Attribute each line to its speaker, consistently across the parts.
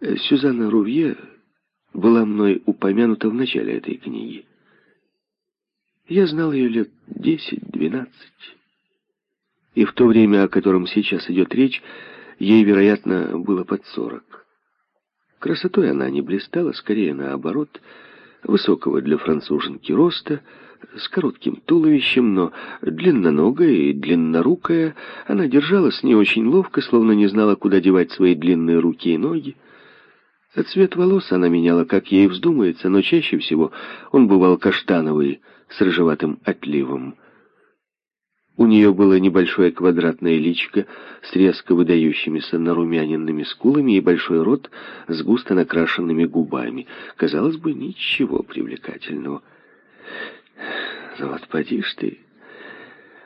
Speaker 1: Сюзанна Рувье была мной упомянута в начале этой книги. Я знал ее лет десять-двенадцать. И в то время, о котором сейчас идет речь, ей, вероятно, было под сорок. Красотой она не блистала, скорее наоборот, высокого для француженки роста, с коротким туловищем, но длинноногая и длиннорукая, она держалась не очень ловко, словно не знала, куда девать свои длинные руки и ноги. Цвет волос она меняла, как ей вздумается, но чаще всего он бывал каштановый, с рыжеватым отливом. У нее было небольшое квадратное личико с резко выдающимися нарумяненными скулами и большой рот с густо накрашенными губами. Казалось бы, ничего привлекательного. Но вот поди ж ты.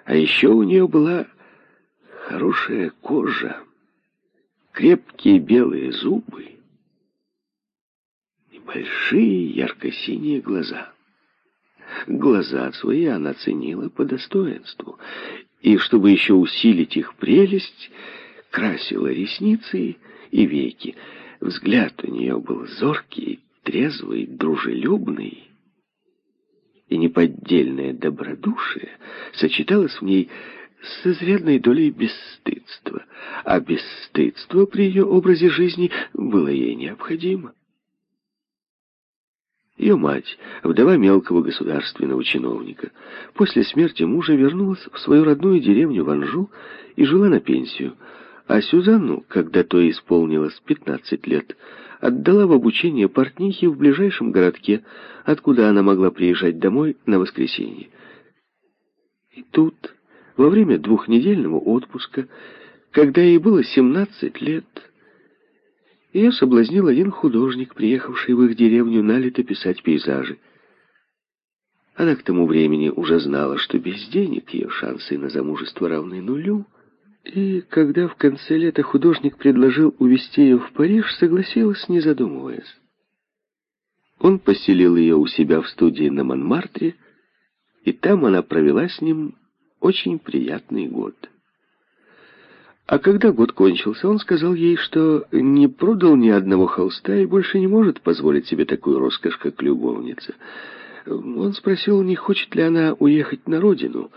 Speaker 1: А еще у нее была хорошая кожа, крепкие белые зубы большие ярко-синие глаза. Глаза свои она ценила по достоинству, и, чтобы еще усилить их прелесть, красила ресницы и веки. Взгляд у нее был зоркий, трезвый, дружелюбный, и неподдельное добродушие сочеталось в ней с изрядной долей бесстыдства, а бесстыдство при ее образе жизни было ей необходимо. Ее мать, вдова мелкого государственного чиновника, после смерти мужа вернулась в свою родную деревню Ванжу и жила на пенсию, а Сюзанну, когда то исполнилось 15 лет, отдала в обучение портнихе в ближайшем городке, откуда она могла приезжать домой на воскресенье. И тут, во время двухнедельного отпуска, когда ей было 17 лет, ее соблазнил один художник, приехавший в их деревню налито писать пейзажи. Она к тому времени уже знала, что без денег ее шансы на замужество равны нулю, и когда в конце лета художник предложил увезти ее в Париж, согласилась, не задумываясь. Он поселил ее у себя в студии на Монмартре, и там она провела с ним очень приятный год. А когда год кончился, он сказал ей, что не продал ни одного холста и больше не может позволить себе такую роскошь, как любовница. Он спросил, не хочет ли она уехать на родину,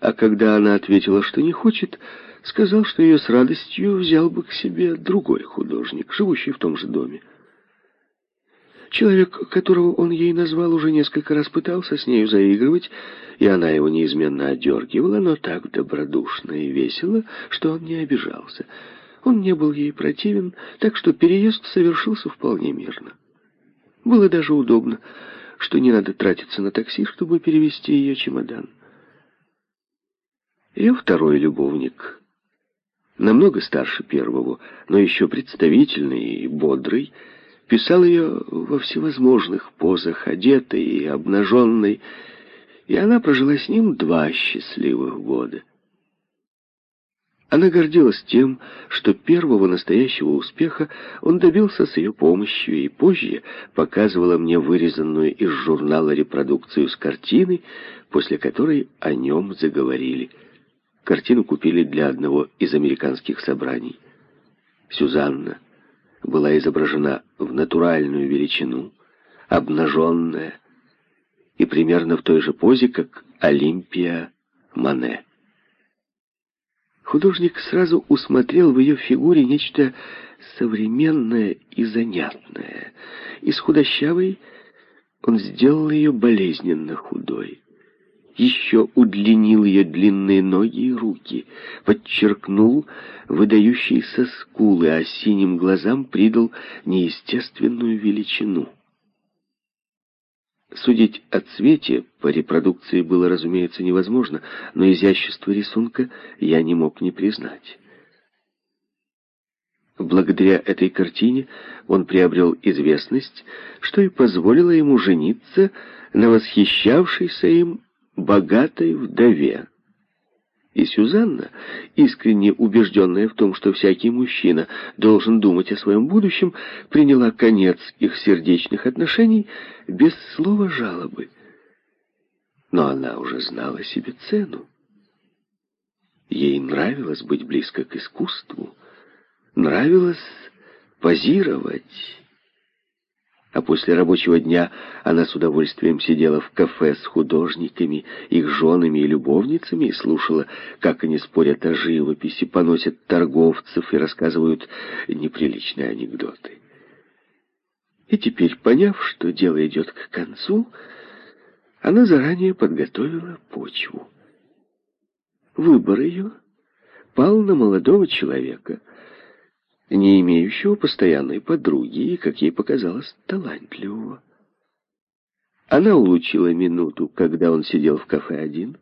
Speaker 1: а когда она ответила, что не хочет, сказал, что ее с радостью взял бы к себе другой художник, живущий в том же доме. Человек, которого он ей назвал, уже несколько раз пытался с нею заигрывать, и она его неизменно одергивала, но так добродушно и весело, что он не обижался. Он не был ей противен, так что переезд совершился вполне мирно. Было даже удобно, что не надо тратиться на такси, чтобы перевести ее чемодан. Ее второй любовник, намного старше первого, но еще представительный и бодрый, Писал ее во всевозможных позах, одетой и обнаженной, и она прожила с ним два счастливых года. Она гордилась тем, что первого настоящего успеха он добился с ее помощью, и позже показывала мне вырезанную из журнала репродукцию с картины, после которой о нем заговорили. Картину купили для одного из американских собраний. Сюзанна была изображена в натуральную величину, обнаженная, и примерно в той же позе, как Олимпия Мане. Художник сразу усмотрел в ее фигуре нечто современное и занятное. Из худощавой он сделал ее болезненно худой еще удлинил ее длинные ноги и руки, подчеркнул выдающиеся скулы, а синим глазам придал неестественную величину. Судить о цвете по репродукции было, разумеется, невозможно, но изящество рисунка я не мог не признать. Благодаря этой картине он приобрел известность, что и позволило ему жениться на восхищавшейся им богатой вдове. И Сюзанна, искренне убежденная в том, что всякий мужчина должен думать о своем будущем, приняла конец их сердечных отношений без слова жалобы. Но она уже знала себе цену. Ей нравилось быть близко к искусству, нравилось позировать. А после рабочего дня она с удовольствием сидела в кафе с художниками, их женами и любовницами и слушала, как они спорят о живописи, поносят торговцев и рассказывают неприличные анекдоты. И теперь, поняв, что дело идет к концу, она заранее подготовила почву. Выбор ее пал на молодого человека, не имеющего постоянной подруги и, как ей показалось, талантливого. Она улучила минуту, когда он сидел в кафе один,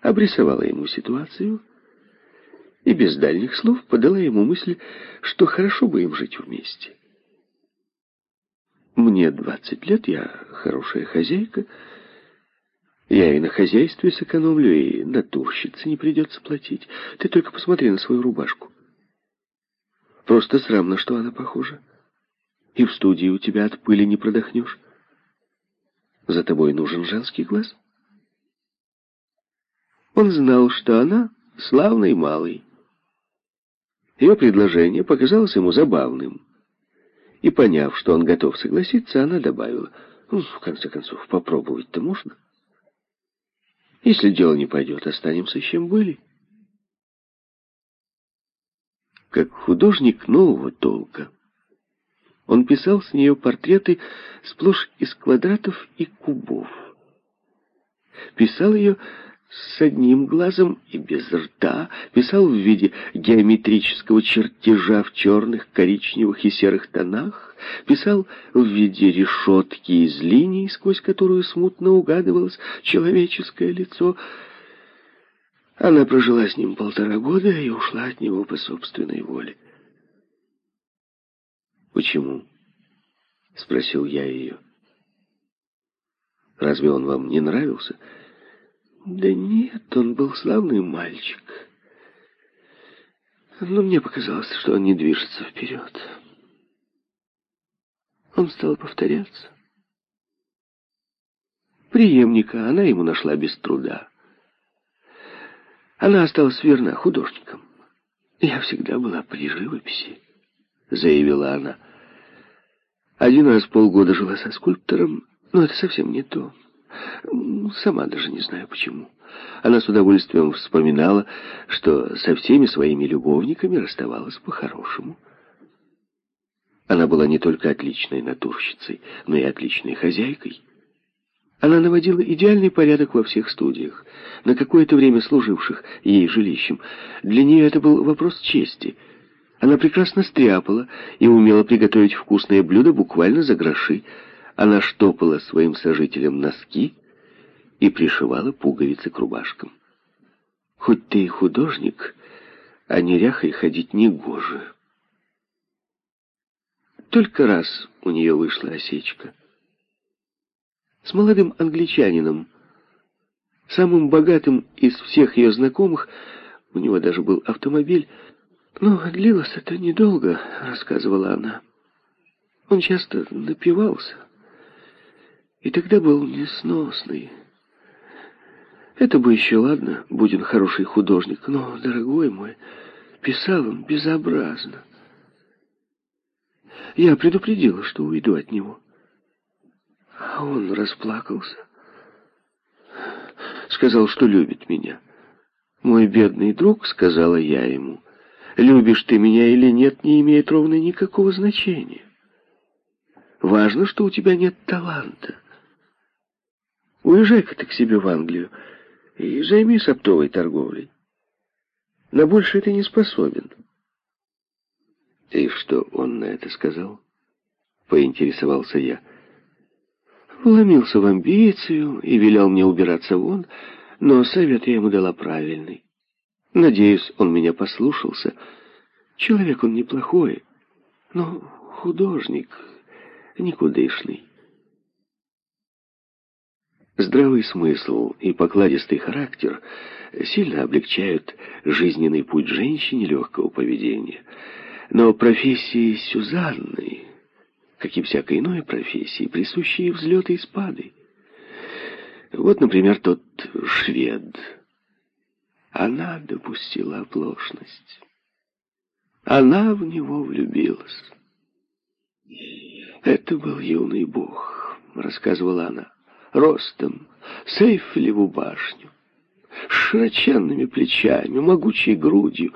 Speaker 1: обрисовала ему ситуацию и без дальних слов подала ему мысль, что хорошо бы им жить вместе. Мне двадцать лет, я хорошая хозяйка, я и на хозяйстве сэкономлю, и натурщице не придется платить. Ты только посмотри на свою рубашку. Просто срамно, что она похожа. И в студии у тебя от пыли не продохнешь. За тобой нужен женский глаз. Он знал, что она славный малый. Ее предложение показалось ему забавным. И поняв, что он готов согласиться, она добавила, ну, в конце концов, попробовать-то можно. Если дело не пойдет, останемся чем были как художник нового толка. Он писал с нее портреты сплошь из квадратов и кубов. Писал ее с одним глазом и без рта, писал в виде геометрического чертежа в черных, коричневых и серых тонах, писал в виде решетки из линий, сквозь которую смутно угадывалось человеческое лицо — она прожила с ним полтора года и ушла от него по собственной воле. «Почему?» — спросил я ее. «Разве он вам не нравился?» «Да нет, он был славный мальчик. Но мне показалось, что он не движется вперед. Он стал повторяться. Приемника она ему нашла без труда. Она осталась верна художникам. «Я всегда была при живописи», — заявила она. «Один раз полгода жила со скульптором, но это совсем не то. Сама даже не знаю почему. Она с удовольствием вспоминала, что со всеми своими любовниками расставалась по-хорошему. Она была не только отличной натурщицей, но и отличной хозяйкой. Она наводила идеальный порядок во всех студиях, на какое-то время служивших ей жилищем. Для нее это был вопрос чести. Она прекрасно стряпала и умела приготовить вкусные блюда буквально за гроши. Она штопала своим сожителям носки и пришивала пуговицы к рубашкам. Хоть ты и художник, а неряхой ходить не гоже. Только раз у нее вышла осечка — с молодым англичанином, самым богатым из всех ее знакомых, у него даже был автомобиль. Но длилось это недолго, рассказывала она. Он часто напивался, и тогда был несносный. Это бы еще ладно, будь он хороший художник, но, дорогой мой, писал он безобразно. Я предупредила, что уйду от него. А он расплакался. Сказал, что любит меня. «Мой бедный друг», — сказала я ему, — «любишь ты меня или нет, не имеет ровно никакого значения. Важно, что у тебя нет таланта. Уезжай-ка ты к себе в Англию и займись оптовой торговлей. На больше ты не способен». «И что он на это сказал?» — поинтересовался я вломился в амбицию и велел мне убираться вон, но совет я ему дала правильный. Надеюсь, он меня послушался. Человек он неплохой, но художник никудышный. Здравый смысл и покладистый характер сильно облегчают жизненный путь женщине легкого поведения. Но профессии Сюзанны как и всякой иной профессии, присущие взлеты и спады. Вот, например, тот швед. Она допустила оплошность. Она в него влюбилась. Это был юный бог, рассказывала она, ростом с Эйфелеву башню, с широченными плечами, могучей грудью,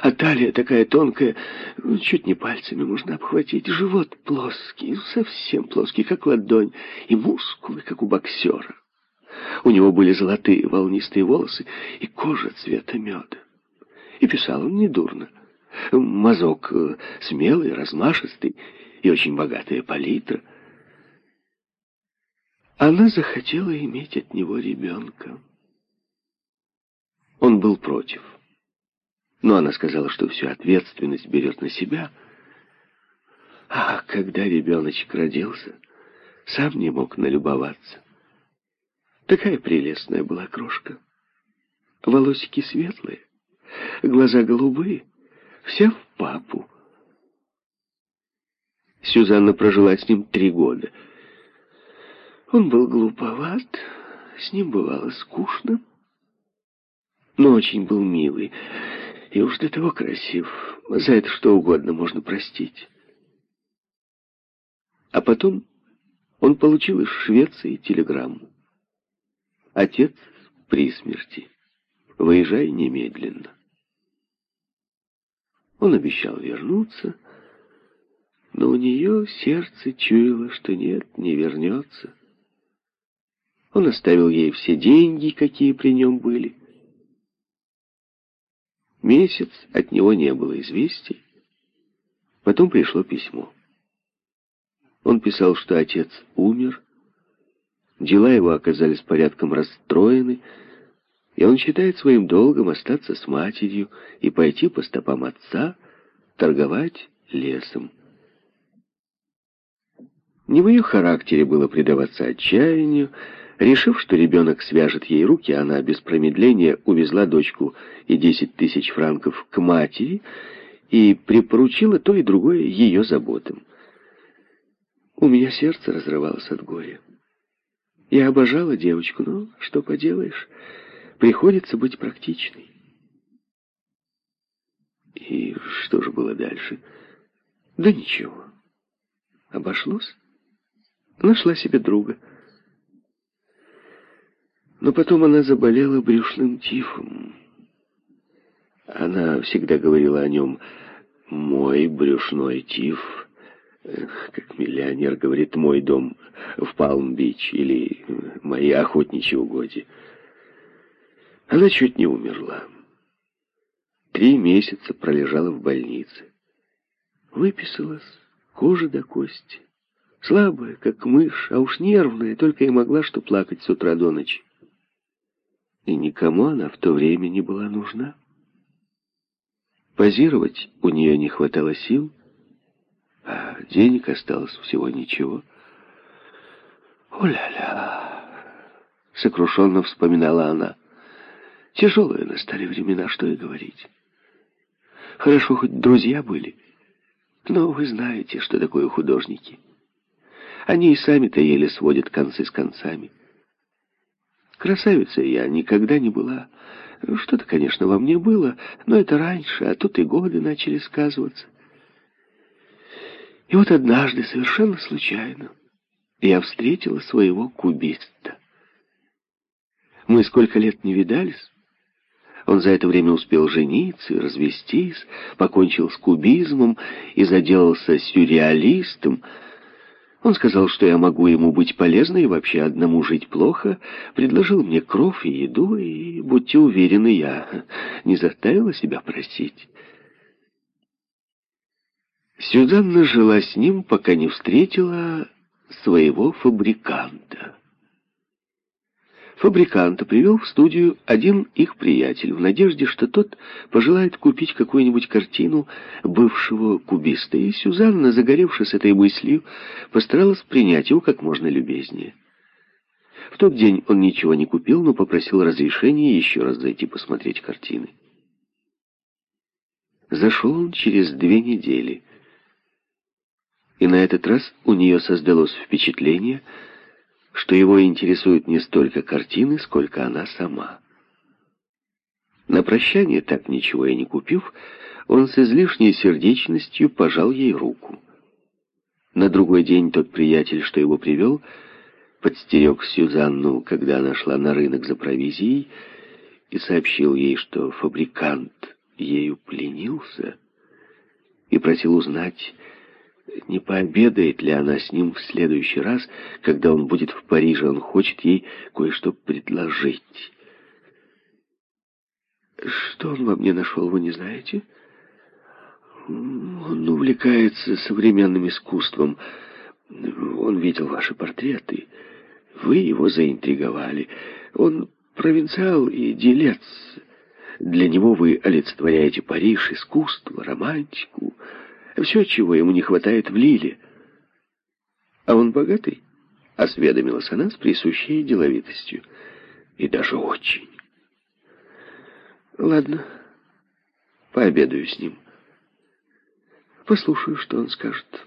Speaker 1: а талия такая тонкая, ну, чуть не пальцами можно обхватить, живот плоский, совсем плоский, как ладонь, и мускулы, как у боксера. У него были золотые волнистые волосы и кожа цвета меда. И писал он недурно. Мазок э, смелый, размашистый и очень богатая палитра. Она захотела иметь от него ребенка. Он был против. Но она сказала, что всю ответственность берет на себя. А когда ребеночек родился, сам не мог налюбоваться. Такая прелестная была крошка. Волосики светлые, глаза голубые, вся в папу. Сюзанна прожила с ним три года. Он был глуповат, с ним бывало скучно, но очень был милый и уж до того красив. За это что угодно можно простить. А потом он получил из Швеции телеграмму. Отец при смерти. Выезжай немедленно. Он обещал вернуться, но у нее сердце чуяло, что нет, не вернется. Он оставил ей все деньги, какие при нем были. Месяц от него не было известий. Потом пришло письмо. Он писал, что отец умер, дела его оказались порядком расстроены, и он считает своим долгом остаться с матерью и пойти по стопам отца, торговать лесом. Не в ее характере было предаваться отчаянию. Решив, что ребенок свяжет ей руки, она без промедления увезла дочку и десять тысяч франков к матери и припоручила то и другое ее заботам. У меня сердце разрывалось от горя. Я обожала девочку, но что поделаешь, приходится быть практичной. И что же было дальше? Да ничего. Обошлось. Нашла себе друга. Но потом она заболела брюшным тифом. Она всегда говорила о нем «мой брюшной тиф». Как миллионер говорит «мой дом в Палм-Бич» или «мои охотничьи угодья». Она чуть не умерла. Три месяца пролежала в больнице. Выписалась, кожа до кости. Слабая, как мышь, а уж нервная, только и могла что плакать с утра до ночи. И никому она в то время не была нужна. Позировать у нее не хватало сил, а денег осталось всего ничего. «О-ля-ля!» — сокрушенно вспоминала она. «Тяжелые настали времена, что и говорить. Хорошо, хоть друзья были, но вы знаете, что такое художники. Они и сами-то еле сводят концы с концами. Красавицей я никогда не была. Что-то, конечно, во мне было, но это раньше, а тут и годы начали сказываться. И вот однажды, совершенно случайно, я встретила своего кубиста. Мы сколько лет не видались. Он за это время успел жениться и развестись, покончил с кубизмом и заделался сюрреалистом. Он сказал, что я могу ему быть полезной и вообще одному жить плохо, предложил мне кров и еду, и, будьте уверены, я не заставила себя просить. Сюзанна жила с ним, пока не встретила своего фабриканта. Фабриканта привел в студию один их приятель в надежде, что тот пожелает купить какую-нибудь картину бывшего кубиста, и Сюзанна, загоревшись этой мыслью, постаралась принять его как можно любезнее. В тот день он ничего не купил, но попросил разрешения еще раз зайти посмотреть картины. Зашел он через две недели — и на этот раз у нее создалось впечатление, что его интересуют не столько картины, сколько она сама. На прощание, так ничего и не купив, он с излишней сердечностью пожал ей руку. На другой день тот приятель, что его привел, подстерег Сюзанну, когда она шла на рынок за провизией, и сообщил ей, что фабрикант ею пленился, и просил узнать, не пообедает ли она с ним в следующий раз, когда он будет в Париже. Он хочет ей кое-что предложить. «Что он во мне нашел, вы не знаете?» «Он увлекается современным искусством. Он видел ваши портреты. Вы его заинтриговали. Он провинциал и делец. Для него вы олицетворяете Париж, искусство, романтику, все, чего ему не хватает в Лиле. А он богатый?» — осведомилась она с присущей деловитостью. «И даже очень». «Ладно, пообедаю с ним. Послушаю, что он скажет.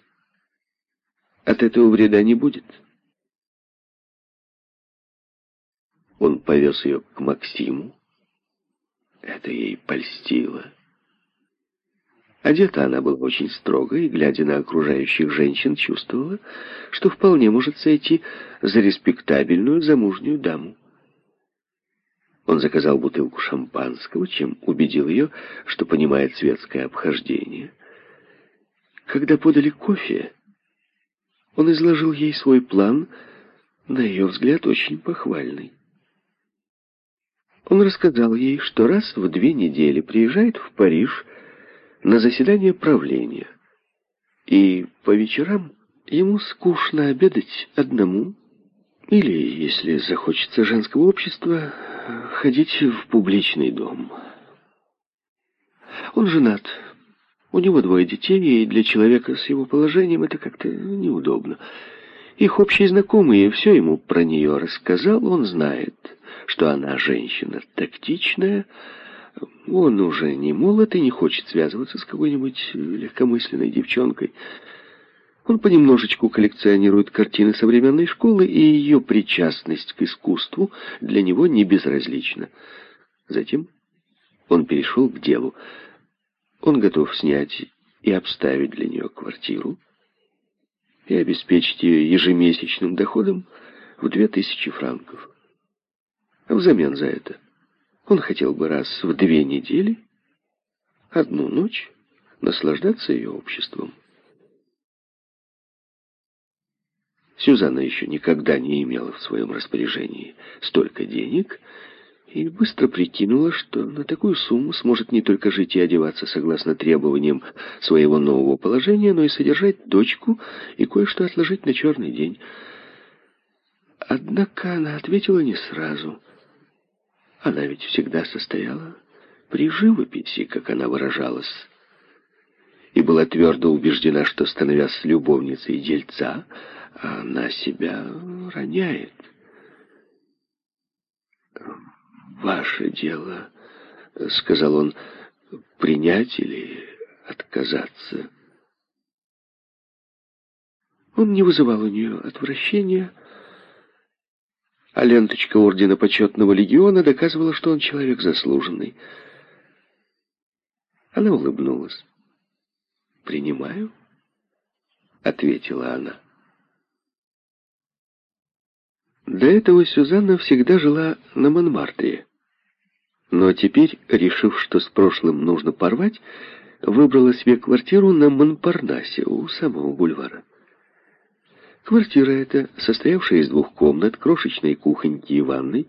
Speaker 1: От этого вреда не будет». Он повез ее к Максиму. Это ей польстило. Одета она была очень строго, и, глядя на окружающих женщин, чувствовала, что вполне может сойти за респектабельную замужнюю даму. Он заказал бутылку шампанского, чем убедил ее, что понимает светское обхождение. Когда подали кофе, он изложил ей свой план, на ее взгляд, очень похвальный. Он рассказал ей, что раз в две недели приезжает в Париж на заседание правления, и по вечерам ему скучно обедать одному, или, если захочется женского общества, ходить в публичный дом. Он женат, у него двое детей, и для человека с его положением это как-то неудобно. Их общий знакомый все ему про нее рассказал, он знает что она женщина тактичная, он уже не молод и не хочет связываться с какой-нибудь легкомысленной девчонкой. Он понемножечку коллекционирует картины современной школы, и ее причастность к искусству для него не безразлична. Затем он перешел к делу. Он готов снять и обставить для нее квартиру и обеспечить ее ежемесячным доходом в две тысячи франков. Взамен за это он хотел бы раз в две недели, одну ночь, наслаждаться ее обществом. Сюзанна еще никогда не имела в своем распоряжении столько денег и быстро прикинула, что на такую сумму сможет не только жить и одеваться согласно требованиям своего нового положения, но и содержать дочку и кое-что отложить на черный день. Однако она ответила не сразу — она ведь всегда состояла при живописи, как она выражалась, и была твердо убеждена, что, становясь любовницей дельца, она себя роняет. «Ваше дело», — сказал он, — «принять или отказаться». Он не вызывал у нее отвращения, — а ленточка Ордена Почетного Легиона доказывала, что он человек заслуженный. Она улыбнулась. «Принимаю», — ответила она. До этого Сюзанна всегда жила на Монмартре. Но теперь, решив, что с прошлым нужно порвать, выбрала себе квартиру на Монпарнасе у самого бульвара. Квартира эта, состоявшая из двух комнат, крошечной кухоньки и ванной,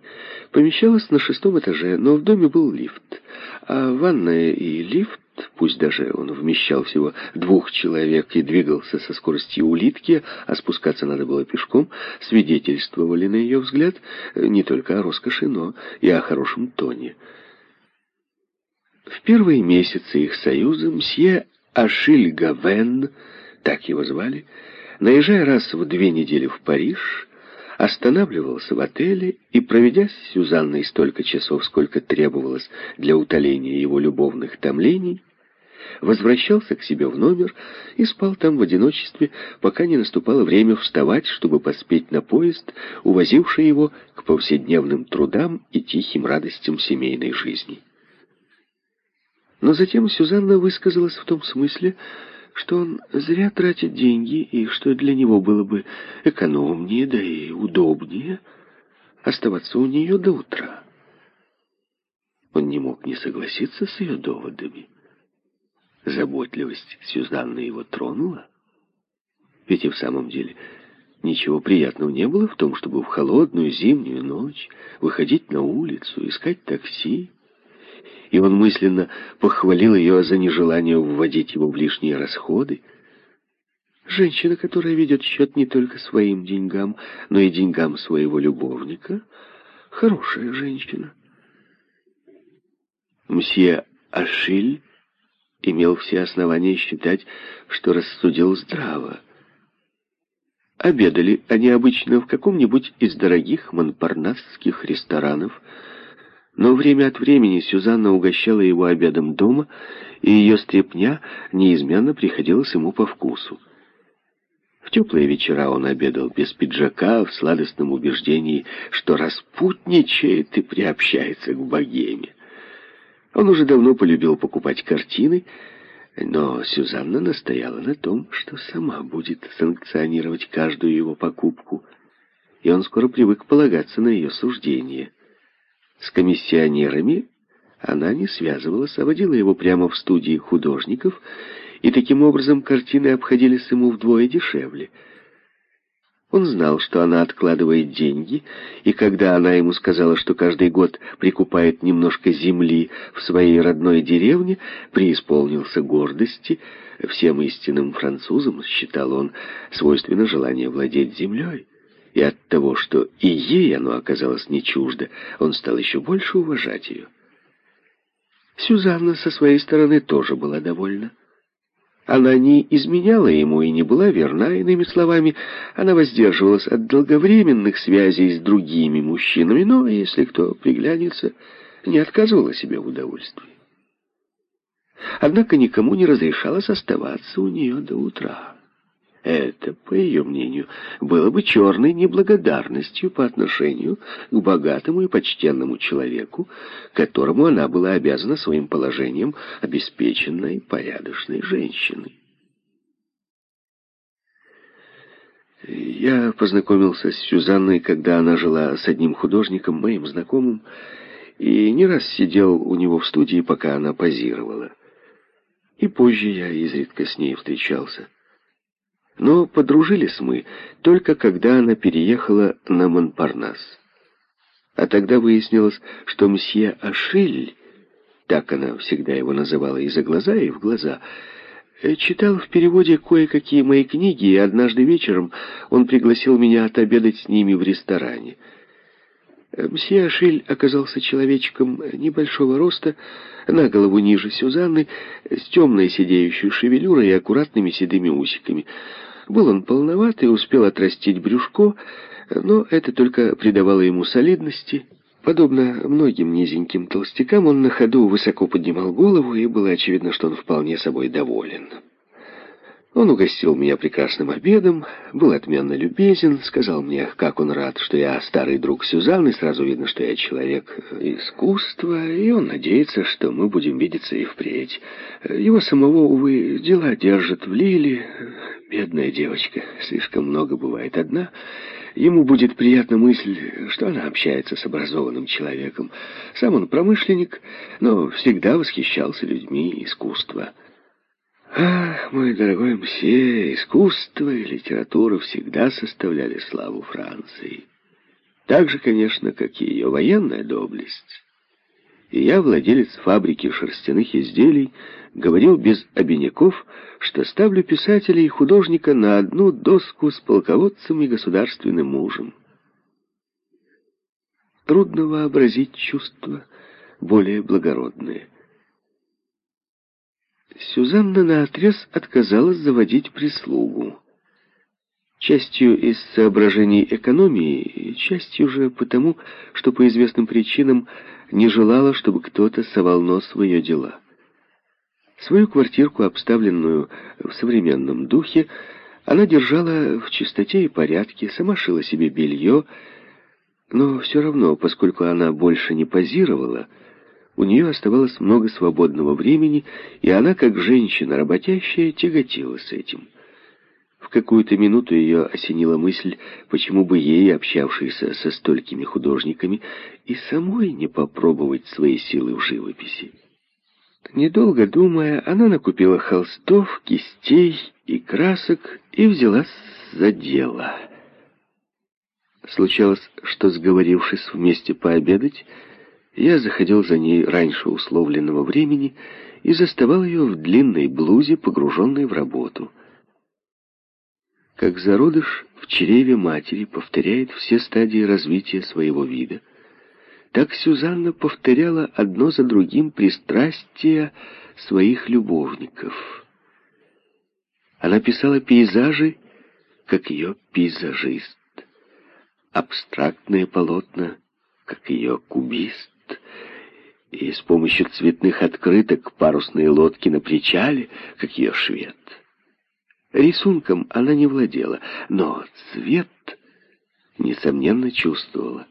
Speaker 1: помещалась на шестом этаже, но в доме был лифт. А ванная и лифт, пусть даже он вмещал всего двух человек и двигался со скоростью улитки, а спускаться надо было пешком, свидетельствовали, на ее взгляд, не только о роскоши, но и о хорошем тоне. В первые месяцы их союза мсье Ашиль Гавен, так его звали, наезжая раз в две недели в Париж, останавливался в отеле и, проведя с Сюзанной столько часов, сколько требовалось для утоления его любовных томлений, возвращался к себе в номер и спал там в одиночестве, пока не наступало время вставать, чтобы поспеть на поезд, увозивший его к повседневным трудам и тихим радостям семейной жизни. Но затем Сюзанна высказалась в том смысле, что он зря тратит деньги, и что для него было бы экономнее, да и удобнее оставаться у нее до утра. Он не мог не согласиться с ее доводами. Заботливость Сюзанны его тронула. Ведь и в самом деле ничего приятного не было в том, чтобы в холодную зимнюю ночь выходить на улицу, искать такси. И он мысленно похвалил ее за нежелание вводить его в лишние расходы. Женщина, которая ведет счет не только своим деньгам, но и деньгам своего любовника, хорошая женщина. Мсье Ашиль имел все основания считать, что рассудил здраво. Обедали они обычно в каком-нибудь из дорогих монпарнасских ресторанов, но время от времени Сюзанна угощала его обедом дома, и ее стряпня неизменно приходилась ему по вкусу. В теплые вечера он обедал без пиджака, в сладостном убеждении, что распутничает и приобщается к богеме. Он уже давно полюбил покупать картины, но Сюзанна настояла на том, что сама будет санкционировать каждую его покупку, и он скоро привык полагаться на ее суждение. С комиссионерами она не связывалась, а водила его прямо в студии художников, и таким образом картины обходились ему вдвое дешевле — он знал, что она откладывает деньги, и когда она ему сказала, что каждый год прикупает немножко земли в своей родной деревне, преисполнился гордости. Всем истинным французам, считал он, свойственно желание владеть землей. И от того, что и ей оно оказалось не чуждо, он стал еще больше уважать ее. Сюзанна со своей стороны тоже была довольна. Она не изменяла ему и не была верна, иными словами, она воздерживалась от долговременных связей с другими мужчинами, но, если кто приглянется, не отказывала себе в удовольствии. Однако никому не разрешалось оставаться у нее до утра. Это, по ее мнению, было бы черной неблагодарностью по отношению к богатому и почтенному человеку, которому она была обязана своим положением обеспеченной, порядочной женщины. Я познакомился с Сюзанной, когда она жила с одним художником, моим знакомым, и не раз сидел у него в студии, пока она позировала. И позже я изредка с ней встречался. Но подружились мы только когда она переехала на Монпарнас. А тогда выяснилось, что мсье Ашиль, так она всегда его называла и за глаза, и в глаза, э, читал в переводе кое-какие мои книги, и однажды вечером он пригласил меня отобедать с ними в ресторане. Э, мсье Ашиль оказался человечком небольшого роста, на голову ниже Сюзанны, с темной сидеющей шевелюрой и аккуратными седыми усиками. Был он полноват и успел отрастить брюшко, но это только придавало ему солидности. Подобно многим низеньким толстякам, он на ходу высоко поднимал голову, и было очевидно, что он вполне собой доволен. Он угостил меня прекрасным обедом, был отменно любезен, сказал мне, как он рад, что я старый друг Сюзанны, сразу видно, что я человек искусства, и он надеется, что мы будем видеться и впредь. Его самого, увы, дела держат в Лиле. Бедная девочка, слишком много бывает одна. Ему будет приятна мысль, что она общается с образованным человеком. Сам он промышленник, но всегда восхищался людьми искусства. Ах, мой дорогой мсье, искусство и литература всегда составляли славу Франции. Так же, конечно, как и ее военная доблесть. И я, владелец фабрики шерстяных изделий, говорил без обиняков, что ставлю писателя и художника на одну доску с полководцем и государственным мужем. Трудно вообразить чувства более благородные. Сюзанна наотрез отказалась заводить прислугу. Частью из соображений экономии, частью же потому, что по известным причинам не желала, чтобы кто-то совал нос в ее дела. Свою квартирку, обставленную в современном духе, она держала в чистоте и порядке, сама шила себе белье, но все равно, поскольку она больше не позировала, У нее оставалось много свободного времени, и она, как женщина работящая, тяготилась этим. В какую-то минуту ее осенила мысль, почему бы ей, общавшейся со столькими художниками, и самой не попробовать свои силы в живописи. Недолго думая, она накупила холстов, кистей и красок и взялась за дело. Случалось, что, сговорившись вместе пообедать, я заходил за ней раньше условленного времени и заставал ее в длинной блузе, погруженной в работу — как зародыш в чреве матери повторяет все стадии развития своего вида, так Сюзанна повторяла одно за другим пристрастия своих любовников. Она писала пейзажи, как ее пейзажист, абстрактные полотна, как ее кубист, и с помощью цветных открыток парусные лодки на причале, как ее швед. Рисунком она не владела, но цвет, несомненно, чувствовала.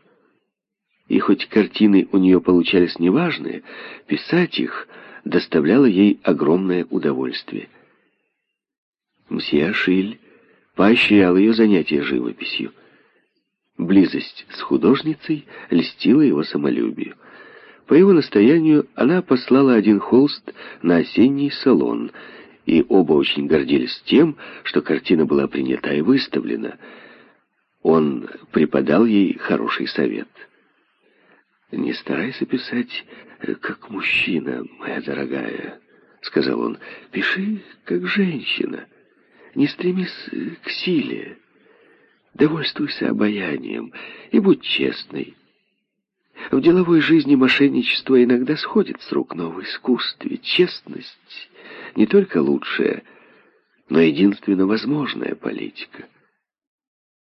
Speaker 1: И хоть картины у нее получались неважные, писать их доставляло ей огромное удовольствие. Мсье Шиль поощрял ее занятия живописью. Близость с художницей льстила его самолюбию. По его настоянию она послала один холст на осенний салон — и оба очень гордились тем, что картина была принята и выставлена. Он преподал ей хороший совет. «Не старайся писать, как мужчина, моя дорогая», — сказал он. «Пиши, как женщина. Не стремись к силе. Довольствуйся обаянием и будь честной». В деловой жизни мошенничество иногда сходит с рук, но в искусстве честность не только лучшая, но единственно возможная политика —